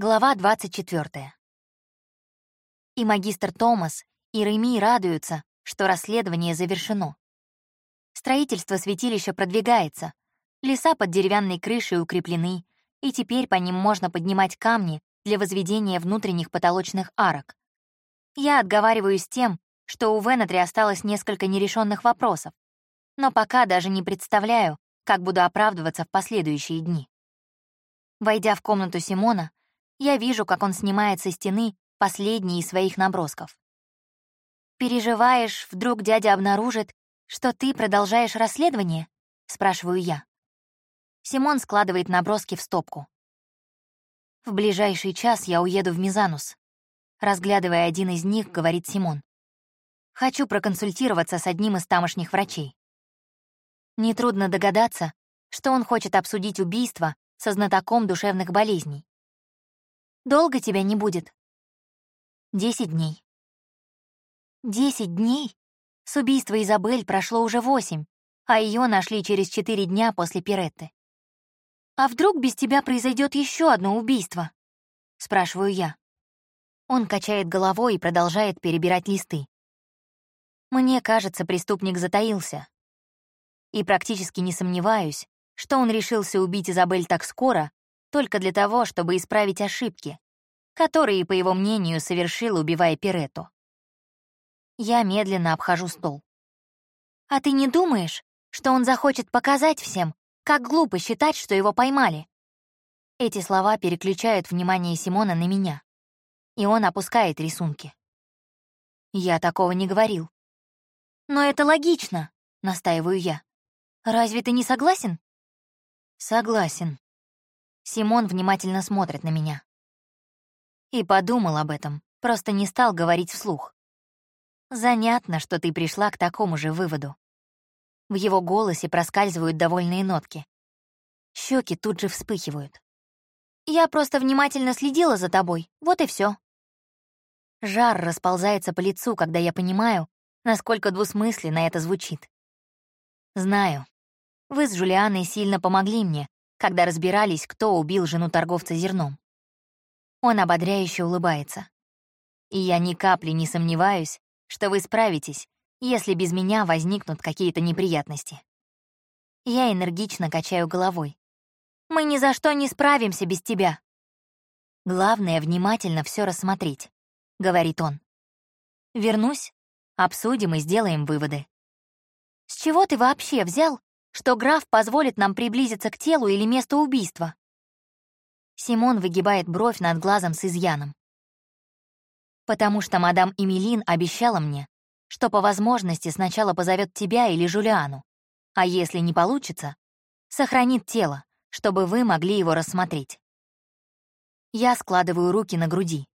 Глава 24. И магистр Томас, и Реми радуются, что расследование завершено. Строительство святилища продвигается, леса под деревянной крышей укреплены, и теперь по ним можно поднимать камни для возведения внутренних потолочных арок. Я отговариваюсь тем, что у Венетри осталось несколько нерешенных вопросов, но пока даже не представляю, как буду оправдываться в последующие дни. Войдя в комнату Симона, я вижу, как он снимает со стены последние из своих набросков. «Переживаешь, вдруг дядя обнаружит, что ты продолжаешь расследование?» — спрашиваю я. Симон складывает наброски в стопку. «В ближайший час я уеду в Мизанус», — разглядывая один из них, говорит Симон. «Хочу проконсультироваться с одним из тамошних врачей». Нетрудно догадаться, что он хочет обсудить убийство со знатоком душевных болезней. Долго тебя не будет?» «Десять дней». «Десять дней? С убийства Изабель прошло уже восемь, а ее нашли через четыре дня после Пиретты. А вдруг без тебя произойдет еще одно убийство?» — спрашиваю я. Он качает головой и продолжает перебирать листы. Мне кажется, преступник затаился. И практически не сомневаюсь, что он решился убить Изабель так скоро, только для того, чтобы исправить ошибки, которые, по его мнению, совершил, убивая Пирету. Я медленно обхожу стол. «А ты не думаешь, что он захочет показать всем, как глупо считать, что его поймали?» Эти слова переключают внимание Симона на меня, и он опускает рисунки. Я такого не говорил. «Но это логично», — настаиваю я. «Разве ты не согласен?» «Согласен», Симон внимательно смотрит на меня. И подумал об этом, просто не стал говорить вслух. Занятно, что ты пришла к такому же выводу. В его голосе проскальзывают довольные нотки. Щеки тут же вспыхивают. Я просто внимательно следила за тобой, вот и все. Жар расползается по лицу, когда я понимаю, насколько двусмысленно это звучит. Знаю. Вы с Жулианой сильно помогли мне, когда разбирались, кто убил жену торговца зерном. Он ободряюще улыбается. И я ни капли не сомневаюсь, что вы справитесь, если без меня возникнут какие-то неприятности. Я энергично качаю головой. Мы ни за что не справимся без тебя. Главное — внимательно все рассмотреть, — говорит он. Вернусь, обсудим и сделаем выводы. С чего ты вообще взял, что граф позволит нам приблизиться к телу или месту убийства. Симон выгибает бровь над глазом с изъяном. «Потому что мадам Эмилин обещала мне, что по возможности сначала позовет тебя или Жулиану, а если не получится, сохранит тело, чтобы вы могли его рассмотреть». Я складываю руки на груди.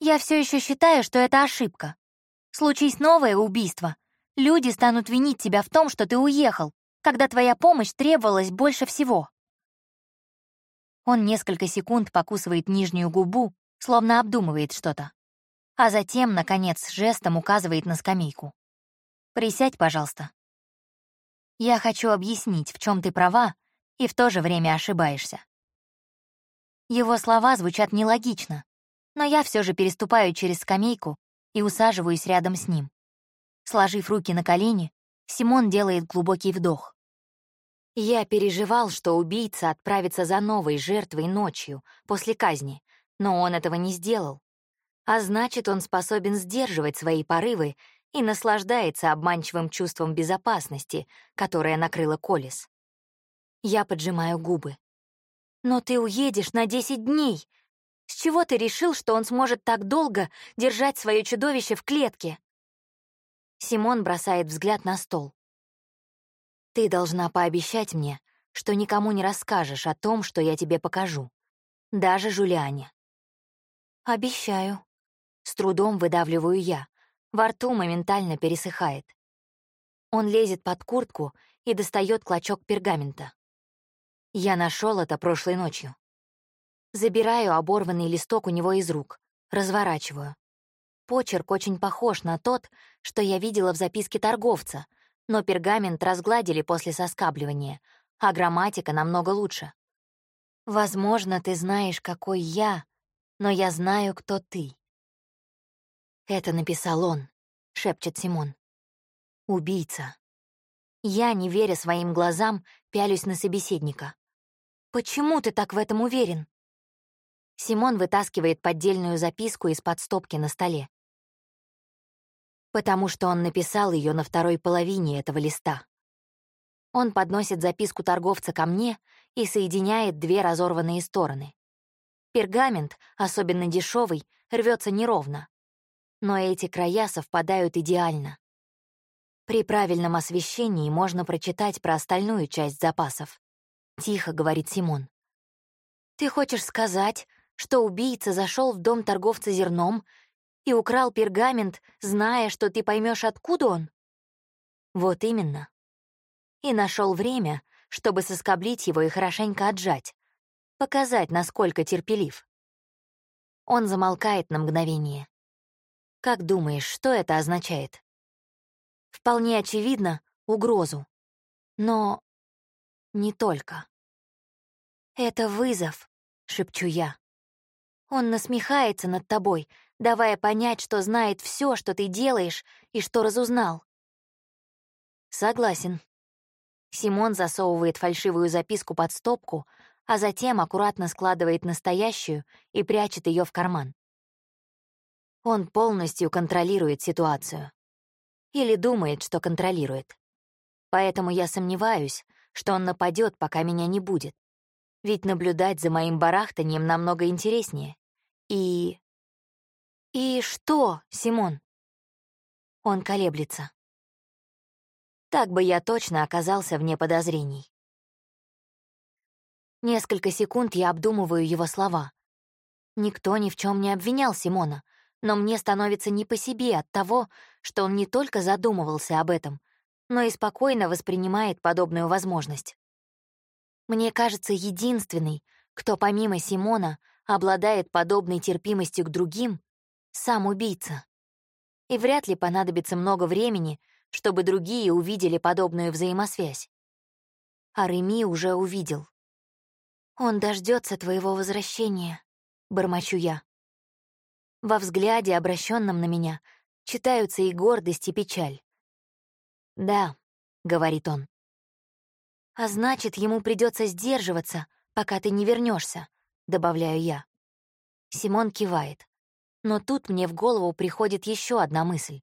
Я все еще считаю, что это ошибка. Случись новое убийство, люди станут винить тебя в том, что ты уехал, когда твоя помощь требовалась больше всего. Он несколько секунд покусывает нижнюю губу, словно обдумывает что-то. А затем, наконец, жестом указывает на скамейку. «Присядь, пожалуйста». Я хочу объяснить, в чем ты права, и в то же время ошибаешься. Его слова звучат нелогично, но я все же переступаю через скамейку и усаживаюсь рядом с ним. Сложив руки на колени, Симон делает глубокий вдох. Я переживал, что убийца отправится за новой жертвой ночью, после казни, но он этого не сделал. А значит, он способен сдерживать свои порывы и наслаждается обманчивым чувством безопасности, которое накрыло Колес. Я поджимаю губы. «Но ты уедешь на 10 дней. С чего ты решил, что он сможет так долго держать свое чудовище в клетке?» Симон бросает взгляд на стол. Ты должна пообещать мне, что никому не расскажешь о том, что я тебе покажу. Даже Жулиане. Обещаю. С трудом выдавливаю я. Во рту моментально пересыхает. Он лезет под куртку и достает клочок пергамента. Я нашел это прошлой ночью. Забираю оборванный листок у него из рук, разворачиваю. Почерк очень похож на тот, что я видела в записке торговца, но пергамент разгладили после соскабливания, а грамматика намного лучше. Возможно, ты знаешь, какой я, но я знаю, кто ты». «Это написал он», — шепчет Симон. «Убийца». Я, не веря своим глазам, пялюсь на собеседника. «Почему ты так в этом уверен?» Симон вытаскивает поддельную записку из-под стопки на столе. Потому что он написал ее на второй половине этого листа. Он подносит записку торговца ко мне и соединяет две разорванные стороны. Пергамент, особенно дешевый, рвется неровно. Но эти края совпадают идеально. При правильном освещении можно прочитать про остальную часть запасов. Тихо говорит Симон. Ты хочешь сказать, что убийца зашел в дом торговца зерном и украл пергамент, зная, что ты поймешь, откуда он? Вот именно. И нашел время, чтобы соскоблить его и хорошенько отжать, показать, насколько терпелив. Он замолкает на мгновение. Как думаешь, что это означает? Вполне очевидно угрозу. Но не только. «Это вызов», — шепчу я. «Он насмехается над тобой, давая понять, что знает все, что ты делаешь и что разузнал». «Согласен». Симон засовывает фальшивую записку под стопку, а затем аккуратно складывает настоящую и прячет ее в карман. Он полностью контролирует ситуацию. Или думает, что контролирует. Поэтому я сомневаюсь, что он нападет, пока меня не будет. Ведь наблюдать за моим барахтанием намного интереснее. И... И что, Симон? Он колеблется. Так бы я точно оказался вне подозрений. Несколько секунд я обдумываю его слова. Никто ни в чем не обвинял Симона, но мне становится не по себе от того, что он не только задумывался об этом, но и спокойно воспринимает подобную возможность. Мне кажется, единственный, кто помимо Симона обладает подобной терпимостью к другим, сам убийца. И вряд ли понадобится много времени, чтобы другие увидели подобную взаимосвязь. А Реми уже увидел. «Он дождется твоего возвращения», — бормочу я. Во взгляде, обращенном на меня, читаются и гордость, и печаль. «Да», — говорит он. «А значит, ему придется сдерживаться, пока ты не вернешься, добавляю я. Симон кивает. Но тут мне в голову приходит еще одна мысль.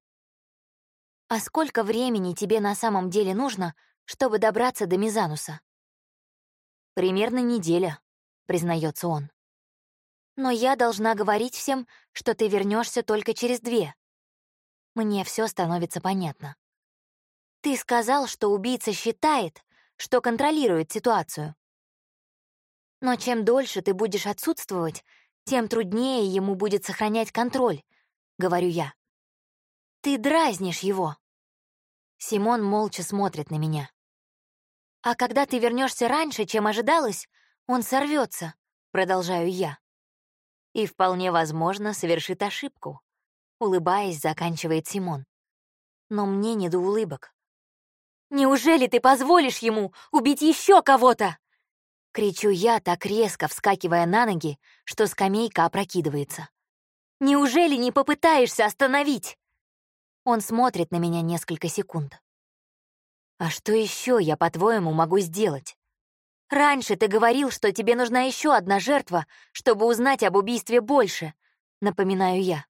«А сколько времени тебе на самом деле нужно, чтобы добраться до Мизануса?» «Примерно неделя», — признается он. Но я должна говорить всем, что ты вернешься только через две. Мне все становится понятно. Ты сказал, что убийца считает, что контролирует ситуацию. Но чем дольше ты будешь отсутствовать, тем труднее ему будет сохранять контроль, говорю я. Ты дразнишь его. Симон молча смотрит на меня. А когда ты вернешься раньше, чем ожидалось, он сорвется, продолжаю я и, вполне возможно, совершит ошибку. Улыбаясь, заканчивает Симон. Но мне не до улыбок. «Неужели ты позволишь ему убить еще кого-то?» Кричу я, так резко вскакивая на ноги, что скамейка опрокидывается. «Неужели не попытаешься остановить?» Он смотрит на меня несколько секунд. «А что еще я, по-твоему, могу сделать?» Раньше ты говорил, что тебе нужна еще одна жертва, чтобы узнать об убийстве больше, напоминаю я.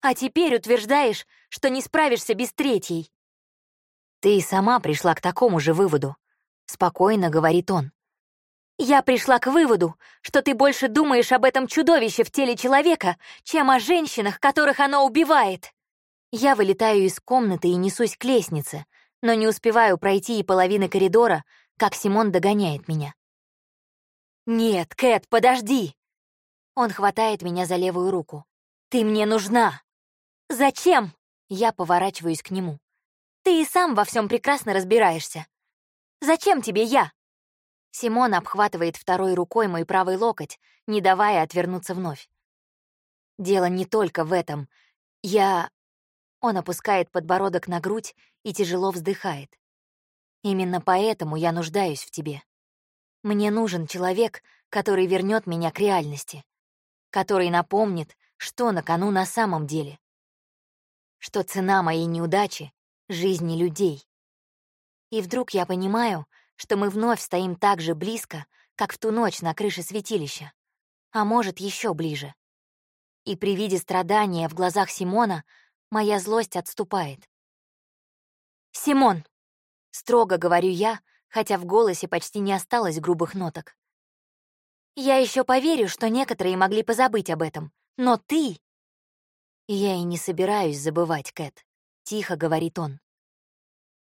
А теперь утверждаешь, что не справишься без третьей. Ты сама пришла к такому же выводу, спокойно говорит он. Я пришла к выводу, что ты больше думаешь об этом чудовище в теле человека, чем о женщинах, которых оно убивает. Я вылетаю из комнаты и несусь к лестнице, но не успеваю пройти и половины коридора, как Симон догоняет меня. «Нет, Кэт, подожди!» Он хватает меня за левую руку. «Ты мне нужна!» «Зачем?» Я поворачиваюсь к нему. «Ты и сам во всем прекрасно разбираешься. Зачем тебе я?» Симон обхватывает второй рукой мой правый локоть, не давая отвернуться вновь. «Дело не только в этом. Я...» Он опускает подбородок на грудь и тяжело вздыхает. Именно поэтому я нуждаюсь в тебе. Мне нужен человек, который вернет меня к реальности. который напомнит, что на кону на самом деле. Что цена моей неудачи — жизни людей. И вдруг я понимаю, что мы вновь стоим так же близко, как в ту ночь на крыше святилища, а может, еще ближе. И при виде страдания в глазах Симона моя злость отступает. «Симон!» — строго говорю я, хотя в голосе почти не осталось грубых ноток. «Я еще поверю, что некоторые могли позабыть об этом, но ты...» «Я и не собираюсь забывать, Кэт», — тихо говорит он.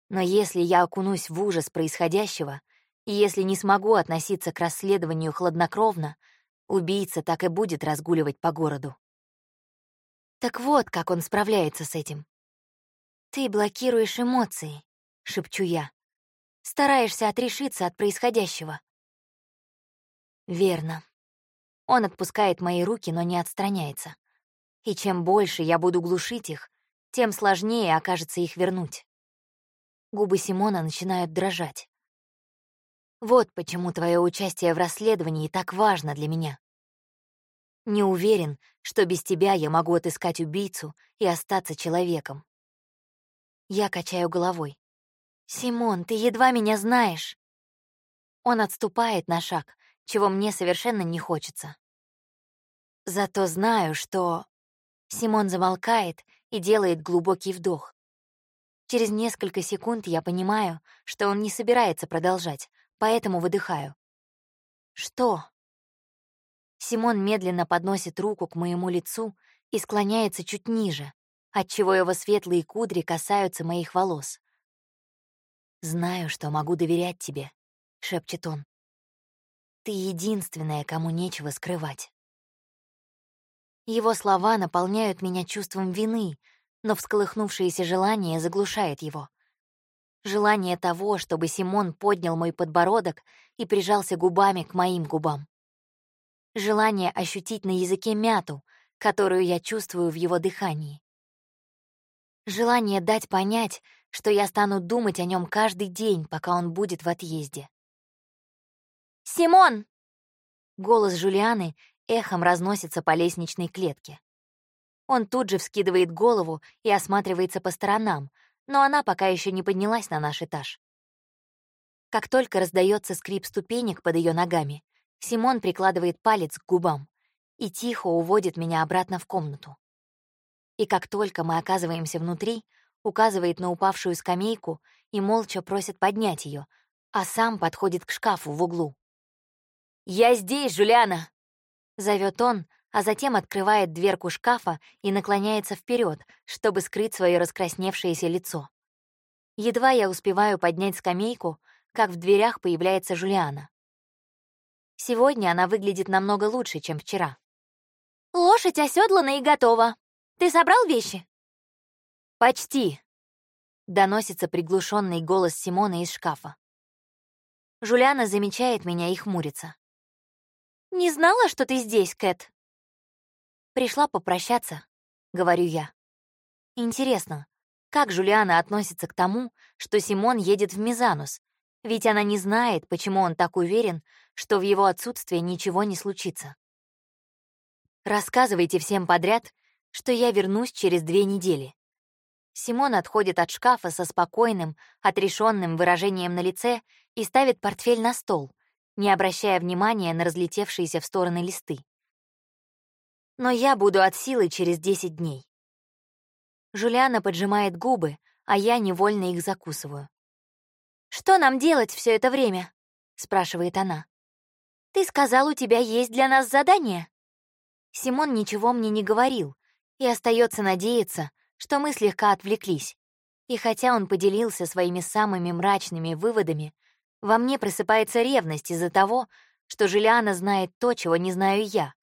«Но если я окунусь в ужас происходящего, и если не смогу относиться к расследованию хладнокровно, убийца так и будет разгуливать по городу». Так вот, как он справляется с этим. «Ты блокируешь эмоции», — шепчу я. «Стараешься отрешиться от происходящего». Верно. Он отпускает мои руки, но не отстраняется. И чем больше я буду глушить их, тем сложнее окажется их вернуть. Губы Симона начинают дрожать. Вот почему твое участие в расследовании так важно для меня. Не уверен, что без тебя я могу отыскать убийцу и остаться человеком. Я качаю головой. «Симон, ты едва меня знаешь!» Он отступает на шаг, чего мне совершенно не хочется. Зато знаю, что... Симон замолкает и делает глубокий вдох. Через несколько секунд я понимаю, что он не собирается продолжать, поэтому выдыхаю. «Что?» Симон медленно подносит руку к моему лицу и склоняется чуть ниже, отчего его светлые кудри касаются моих волос. «Знаю, что могу доверять тебе», — шепчет он. «Ты единственная, кому нечего скрывать». Его слова наполняют меня чувством вины, но всколыхнувшееся желание заглушает его. Желание того, чтобы Симон поднял мой подбородок и прижался губами к моим губам. Желание ощутить на языке мяту, которую я чувствую в его дыхании. Желание дать понять, что я стану думать о нем каждый день, пока он будет в отъезде. «Симон!» Голос Жулианы эхом разносится по лестничной клетке. Он тут же вскидывает голову и осматривается по сторонам, но она пока еще не поднялась на наш этаж. Как только раздается скрип ступенек под ее ногами, Симон прикладывает палец к губам и тихо уводит меня обратно в комнату и как только мы оказываемся внутри, указывает на упавшую скамейку и молча просит поднять ее, а сам подходит к шкафу в углу. «Я здесь, Жулиана!» — зовет он, а затем открывает дверку шкафа и наклоняется вперед, чтобы скрыть свое раскрасневшееся лицо. Едва я успеваю поднять скамейку, как в дверях появляется Жулиана. Сегодня она выглядит намного лучше, чем вчера. «Лошадь оседлана и готова», ты собрал вещи?» «Почти», — доносится приглушенный голос Симона из шкафа. Жуляна замечает меня и хмурится. «Не знала, что ты здесь, Кэт?» «Пришла попрощаться», — говорю я. «Интересно, как Жулиана относится к тому, что Симон едет в Мизанус, ведь она не знает, почему он так уверен, что в его отсутствие ничего не случится. Рассказывайте всем подряд, что я вернусь через две недели. Симон отходит от шкафа со спокойным, отрешенным выражением на лице и ставит портфель на стол, не обращая внимания на разлетевшиеся в стороны листы. Но я буду от силы через 10 дней. Жулиана поджимает губы, а я невольно их закусываю. «Что нам делать все это время?» — спрашивает она. «Ты сказал, у тебя есть для нас задание?» Симон ничего мне не говорил, и остается надеяться, что мы слегка отвлеклись. И хотя он поделился своими самыми мрачными выводами, во мне просыпается ревность из-за того, что Жулиана знает то, чего не знаю я.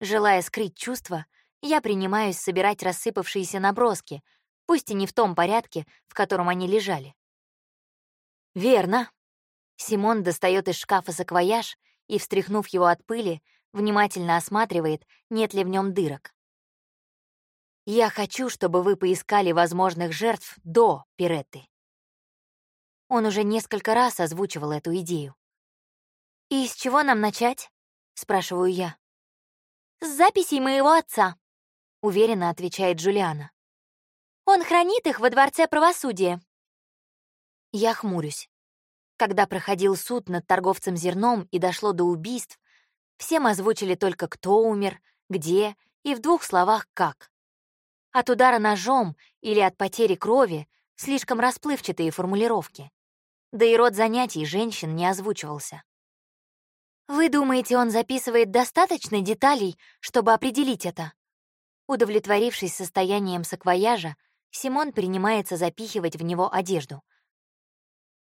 Желая скрыть чувства, я принимаюсь собирать рассыпавшиеся наброски, пусть и не в том порядке, в котором они лежали. «Верно». Симон достает из шкафа саквояж и, встряхнув его от пыли, внимательно осматривает, нет ли в нем дырок. Я хочу, чтобы вы поискали возможных жертв до Пиретты. Он уже несколько раз озвучивал эту идею. «И с чего нам начать?» — спрашиваю я. «С записей моего отца», — уверенно отвечает Джулиана. «Он хранит их во Дворце правосудия». Я хмурюсь. Когда проходил суд над торговцем зерном и дошло до убийств, всем озвучили только кто умер, где и в двух словах как. От удара ножом или от потери крови слишком расплывчатые формулировки. Да и род занятий женщин не озвучивался. «Вы думаете, он записывает достаточно деталей, чтобы определить это?» Удовлетворившись состоянием саквояжа, Симон принимается запихивать в него одежду.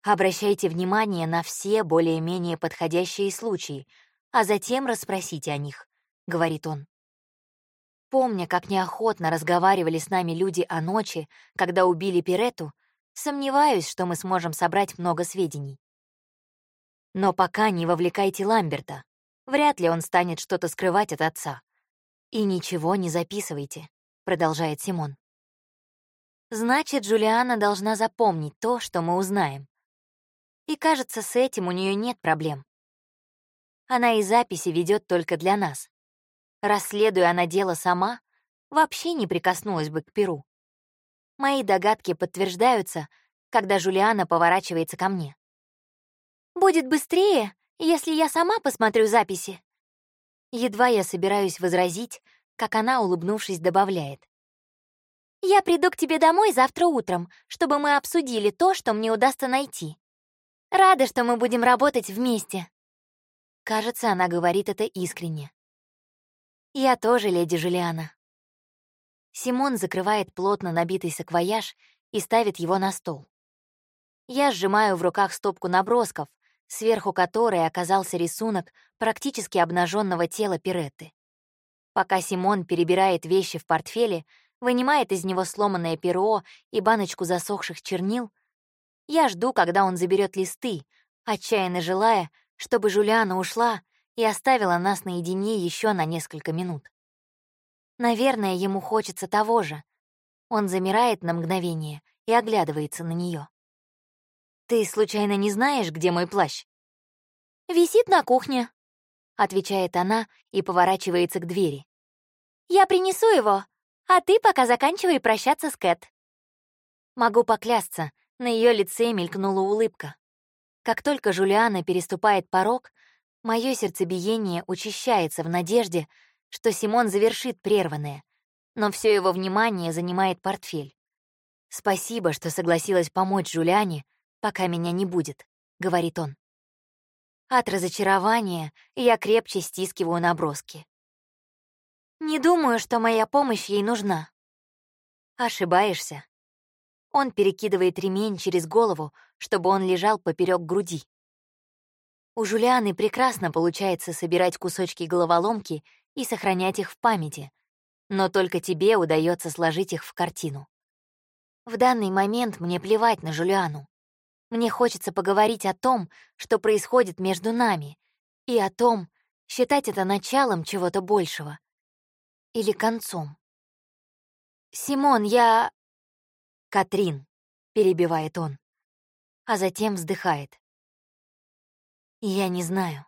Обращайте внимание на все более-менее подходящие случаи, а затем расспросите о них, — говорит он. Помня, как неохотно разговаривали с нами люди о ночи, когда убили Пирету, сомневаюсь, что мы сможем собрать много сведений. Но пока не вовлекайте Ламберта. Вряд ли он станет что-то скрывать от отца. И ничего не записывайте, продолжает Симон. Значит, Джулиана должна запомнить то, что мы узнаем. И кажется, с этим у нее нет проблем. Она и записи ведет только для нас. Расследуя она дело сама, вообще не прикоснулась бы к перу. Мои догадки подтверждаются, когда Жулиана поворачивается ко мне. «Будет быстрее, если я сама посмотрю записи». Едва я собираюсь возразить, как она, улыбнувшись, добавляет. «Я приду к тебе домой завтра утром, чтобы мы обсудили то, что мне удастся найти. Рада, что мы будем работать вместе». Кажется, она говорит это искренне. «Я тоже, леди Жулиана». Симон закрывает плотно набитый саквояж и ставит его на стол. Я сжимаю в руках стопку набросков, сверху которой оказался рисунок практически обнаженного тела Пиретты. Пока Симон перебирает вещи в портфеле, вынимает из него сломанное перо и баночку засохших чернил, я жду, когда он заберет листы, отчаянно желая, чтобы Жулиана ушла и оставила нас наедине еще на несколько минут. Наверное, ему хочется того же. Он замирает на мгновение и оглядывается на нее. «Ты случайно не знаешь, где мой плащ?» «Висит на кухне», — отвечает она и поворачивается к двери. «Я принесу его, а ты пока заканчивай прощаться с Кэт». Могу поклясться, на ее лице мелькнула улыбка. Как только Жулиана переступает порог, мое сердцебиение учащается в надежде, что Симон завершит прерванное, но все его внимание занимает портфель. «Спасибо, что согласилась помочь Жулиане, пока меня не будет», — говорит он. От разочарования я крепче стискиваю наброски. Не думаю, что моя помощь ей нужна. Ошибаешься. Он перекидывает ремень через голову, чтобы он лежал поперек груди. У Жулианы прекрасно получается собирать кусочки головоломки и сохранять их в памяти, но только тебе удается сложить их в картину. В данный момент мне плевать на Жулиану. Мне хочется поговорить о том, что происходит между нами, и о том, считать это началом чего-то большего. Или концом. «Симон, я...» «Катрин», — перебивает он, а затем вздыхает. «Я не знаю».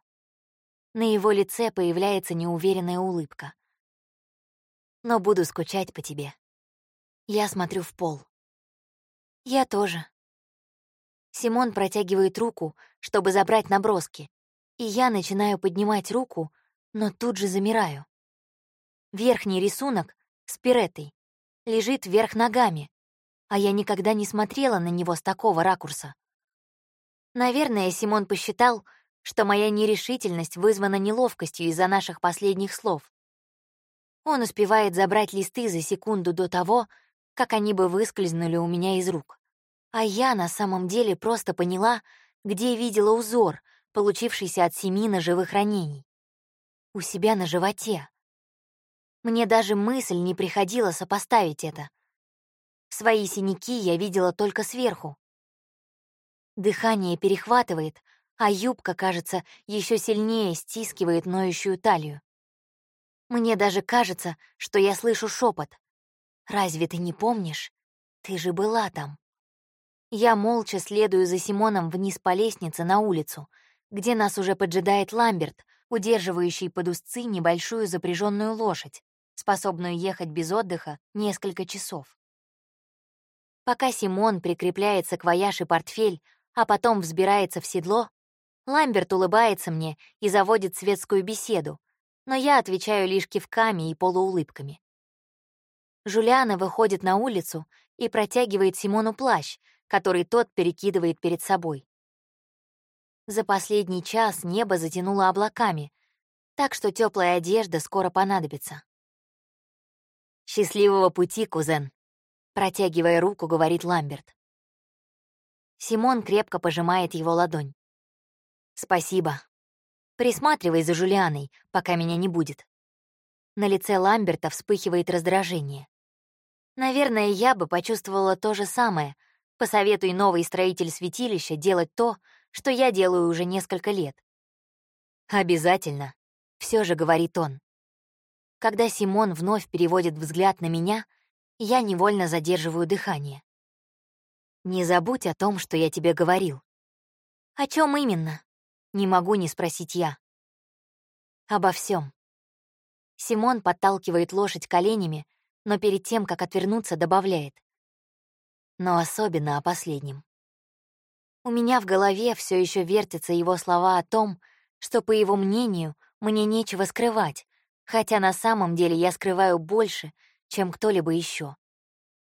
На его лице появляется неуверенная улыбка. «Но буду скучать по тебе». Я смотрю в пол. «Я тоже». Симон протягивает руку, чтобы забрать наброски, и я начинаю поднимать руку, но тут же замираю. Верхний рисунок с пиретой лежит вверх ногами, а я никогда не смотрела на него с такого ракурса. Наверное, Симон посчитал, что моя нерешительность вызвана неловкостью из-за наших последних слов. Он успевает забрать листы за секунду до того, как они бы выскользнули у меня из рук. А я на самом деле просто поняла, где видела узор, получившийся от семи ножевых ранений. У себя на животе. Мне даже мысль не приходила сопоставить это — Свои синяки я видела только сверху. Дыхание перехватывает, а юбка, кажется, еще сильнее стискивает ноющую талию. Мне даже кажется, что я слышу шепот. «Разве ты не помнишь? Ты же была там». Я молча следую за Симоном вниз по лестнице на улицу, где нас уже поджидает Ламберт, удерживающий под узцы небольшую запряженную лошадь, способную ехать без отдыха несколько часов. Пока Симон прикрепляет саквояж и портфель, а потом взбирается в седло, Ламберт улыбается мне и заводит светскую беседу, но я отвечаю лишь кивками и полуулыбками. Жулиана выходит на улицу и протягивает Симону плащ, который тот перекидывает перед собой. За последний час небо затянуло облаками, так что теплая одежда скоро понадобится. «Счастливого пути, кузен!» Протягивая руку, говорит Ламберт. Симон крепко пожимает его ладонь. «Спасибо. Присматривай за Жулианой, пока меня не будет». На лице Ламберта вспыхивает раздражение. Наверное, я бы почувствовала то же самое. Посоветуй новый строитель святилища делать то, что я делаю уже несколько лет. «Обязательно», — все же говорит он. Когда Симон вновь переводит взгляд на меня — я невольно задерживаю дыхание. «Не забудь о том, что я тебе говорил». «О чем именно?» Не могу не спросить я. «Обо всем. Симон подталкивает лошадь коленями, но перед тем, как отвернуться, добавляет. Но особенно о последнем. У меня в голове все еще вертятся его слова о том, что, по его мнению, мне нечего скрывать, хотя на самом деле я скрываю больше, чем кто-либо еще.